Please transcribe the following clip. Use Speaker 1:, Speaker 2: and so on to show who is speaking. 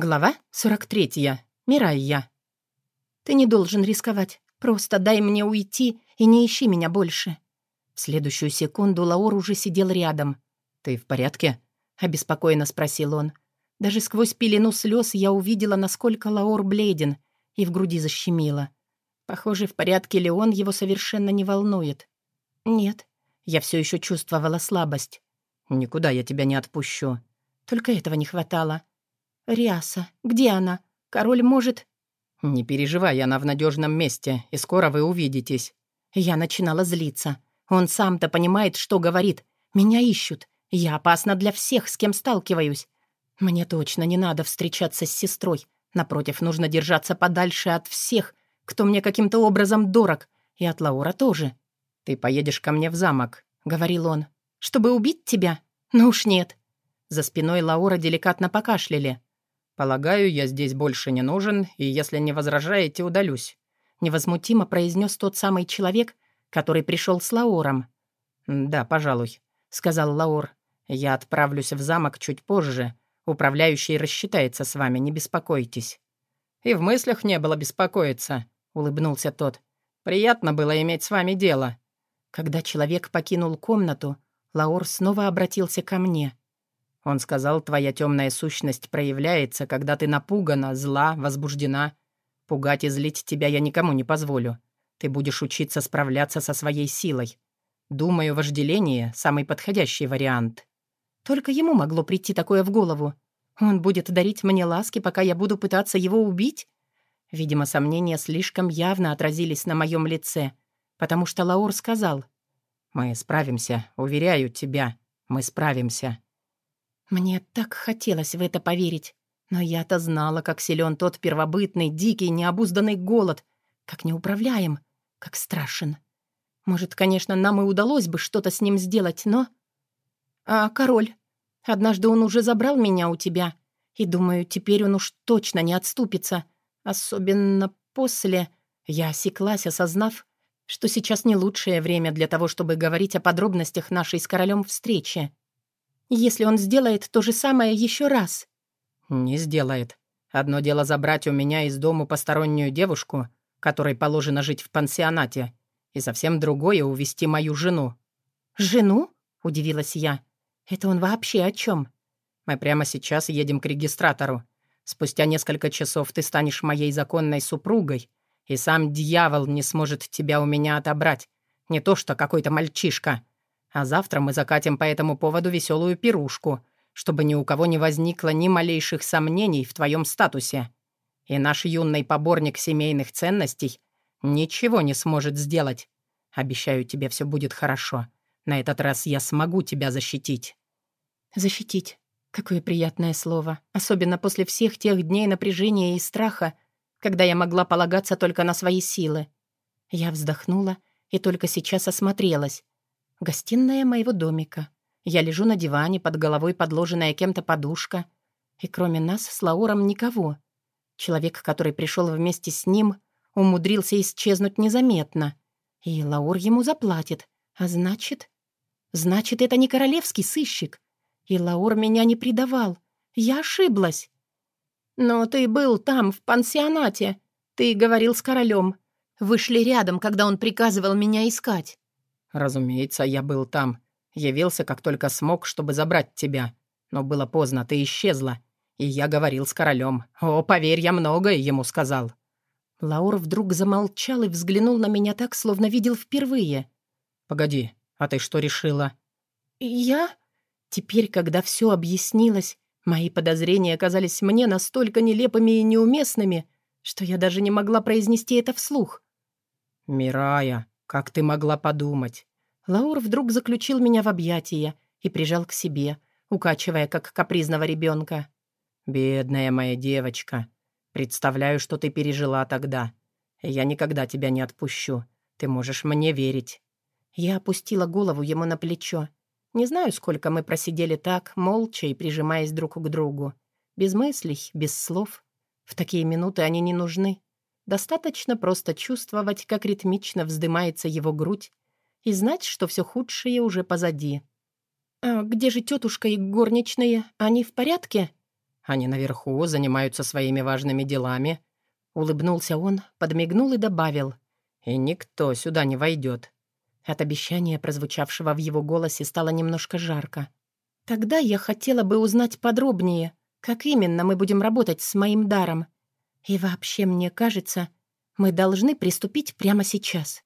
Speaker 1: Глава 43. Мирайя. «Ты не должен рисковать. Просто дай мне уйти и не ищи меня больше». В следующую секунду Лаур уже сидел рядом. «Ты в порядке?» — обеспокоенно спросил он. Даже сквозь пелену слез я увидела, насколько Лаур бледен, и в груди защемило. Похоже, в порядке ли он, его совершенно не волнует. «Нет». Я все еще чувствовала слабость. «Никуда я тебя не отпущу». Только этого не хватало. «Риаса, где она? Король может...» «Не переживай, она в надежном месте, и скоро вы увидитесь». Я начинала злиться. Он сам-то понимает, что говорит. Меня ищут. Я опасна для всех, с кем сталкиваюсь. Мне точно не надо встречаться с сестрой. Напротив, нужно держаться подальше от всех, кто мне каким-то образом дорог. И от Лаура тоже. «Ты поедешь ко мне в замок», — говорил он. «Чтобы убить тебя? Ну уж нет». За спиной Лаура деликатно покашляли. «Полагаю, я здесь больше не нужен, и если не возражаете, удалюсь», — невозмутимо произнес тот самый человек, который пришел с Лауром. «Да, пожалуй», — сказал Лаур. «Я отправлюсь в замок чуть позже. Управляющий рассчитается с вами, не беспокойтесь». «И в мыслях не было беспокоиться», — улыбнулся тот. «Приятно было иметь с вами дело». Когда человек покинул комнату, Лаур снова обратился ко мне. Он сказал, твоя темная сущность проявляется, когда ты напугана, зла, возбуждена. Пугать и злить тебя я никому не позволю. Ты будешь учиться справляться со своей силой. Думаю, вожделение — самый подходящий вариант. Только ему могло прийти такое в голову. Он будет дарить мне ласки, пока я буду пытаться его убить? Видимо, сомнения слишком явно отразились на моем лице, потому что Лаур сказал. «Мы справимся, уверяю тебя, мы справимся». Мне так хотелось в это поверить. Но я-то знала, как силен тот первобытный, дикий, необузданный голод, как неуправляем, как страшен. Может, конечно, нам и удалось бы что-то с ним сделать, но... А король? Однажды он уже забрал меня у тебя, и, думаю, теперь он уж точно не отступится. Особенно после... Я осеклась, осознав, что сейчас не лучшее время для того, чтобы говорить о подробностях нашей с королем встречи. Если он сделает то же самое еще раз?» «Не сделает. Одно дело забрать у меня из дому постороннюю девушку, которой положено жить в пансионате, и совсем другое — увести мою жену». «Жену?» — удивилась я. «Это он вообще о чем? «Мы прямо сейчас едем к регистратору. Спустя несколько часов ты станешь моей законной супругой, и сам дьявол не сможет тебя у меня отобрать. Не то что какой-то мальчишка. А завтра мы закатим по этому поводу веселую пирушку, чтобы ни у кого не возникло ни малейших сомнений в твоем статусе. И наш юный поборник семейных ценностей ничего не сможет сделать. Обещаю тебе, все будет хорошо. На этот раз я смогу тебя защитить». «Защитить. Какое приятное слово. Особенно после всех тех дней напряжения и страха, когда я могла полагаться только на свои силы». Я вздохнула и только сейчас осмотрелась. Гостиная моего домика. Я лежу на диване, под головой подложенная кем-то подушка. И кроме нас с Лауром никого. Человек, который пришел вместе с ним, умудрился исчезнуть незаметно. И Лаур ему заплатит. А значит... Значит, это не королевский сыщик. И Лаур меня не предавал. Я ошиблась. «Но ты был там, в пансионате. Ты говорил с королем. Вышли рядом, когда он приказывал меня искать. «Разумеется, я был там. Явился, как только смог, чтобы забрать тебя. Но было поздно, ты исчезла. И я говорил с королем. О, поверь, я многое ему сказал». Лаур вдруг замолчал и взглянул на меня так, словно видел впервые. «Погоди, а ты что решила?» «Я?» Теперь, когда все объяснилось, мои подозрения оказались мне настолько нелепыми и неуместными, что я даже не могла произнести это вслух. «Мирая», «Как ты могла подумать?» Лаур вдруг заключил меня в объятия и прижал к себе, укачивая, как капризного ребенка. «Бедная моя девочка. Представляю, что ты пережила тогда. Я никогда тебя не отпущу. Ты можешь мне верить». Я опустила голову ему на плечо. Не знаю, сколько мы просидели так, молча и прижимаясь друг к другу. Без мыслей, без слов. В такие минуты они не нужны. Достаточно просто чувствовать, как ритмично вздымается его грудь, и знать, что все худшее уже позади. «А где же тетушка и горничные? Они в порядке?» Они наверху занимаются своими важными делами». Улыбнулся он, подмигнул и добавил. «И никто сюда не войдет». От обещания, прозвучавшего в его голосе, стало немножко жарко. «Тогда я хотела бы узнать подробнее, как именно мы будем работать с моим даром. И вообще, мне кажется, мы должны приступить прямо сейчас».